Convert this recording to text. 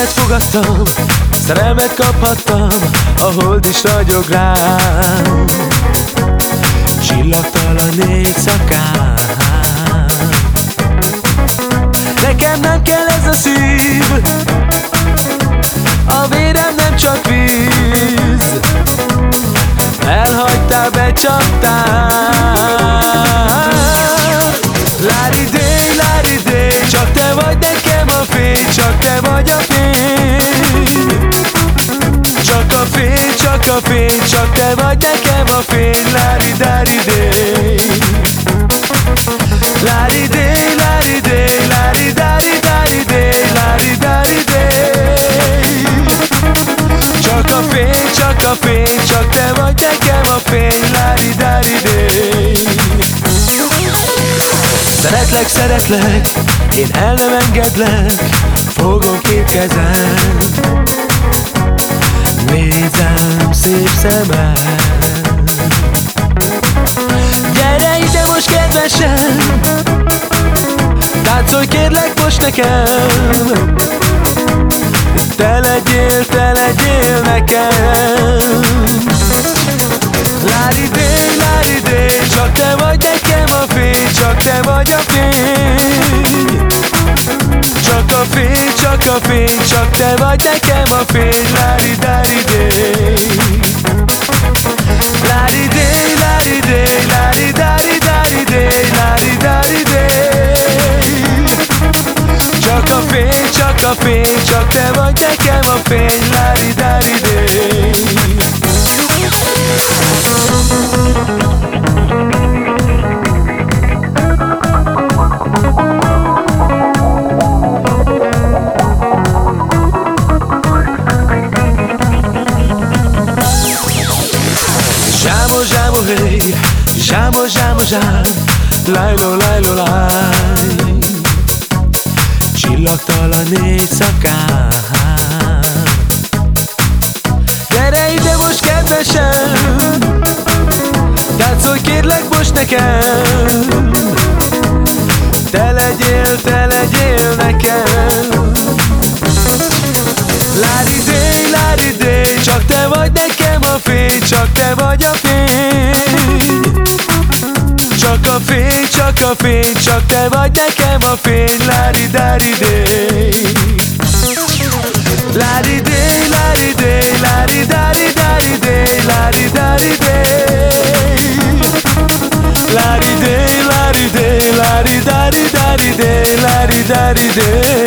téged fogadtam Szerelmet kaphattam A hold is ragyog rám. Csillagtalan éjszakán. Nekem nem kell ez a szív A vérem nem csak víz. Elhagytál, becsaptál fény, csak te vagy nekem a fény. Lári dári dé Lári dé, lári dé, lári dári dári dé Lári dári dé Csak a fény, csak a fény, csak te vagy nekem a fény. Lári dári dé Szeretlek, szeretlek, én el nem engedlek Fogom két kezem Nézem szép szemem Gyere ide most kedvesem. Táncolj kérlek most nekem. Te legyél, te legyél nekem. Lári dé, lári dé Csak te vagy nekem a fény Csak te vagy a fény Csak a fény, csak a fény Csak te vagy nekem a fény. Lári dári dé Lári dé, lári dé Lári dári dári dé Lári dári dé Csak a fény, csak a fény Csak te vagy nekem a fény hey Zsámo, zsámo, zsám. Lájló, lájló, láj Csillagtalan éjszakán Gyere ide most kedvesem. Táncolj kérlek most nekem. Te legyél, te legyél nekem. Lári dé, lári dé Csak te vagy nekem a fény Csak te vagy a fény fény, csak a fény Csak te vagy nekem a fény. Lári dári dé Lári dé, lári dé Lári dári dári dé Lári dári dé Lári dé, lári dé Lári dári dári dé Lári dári dé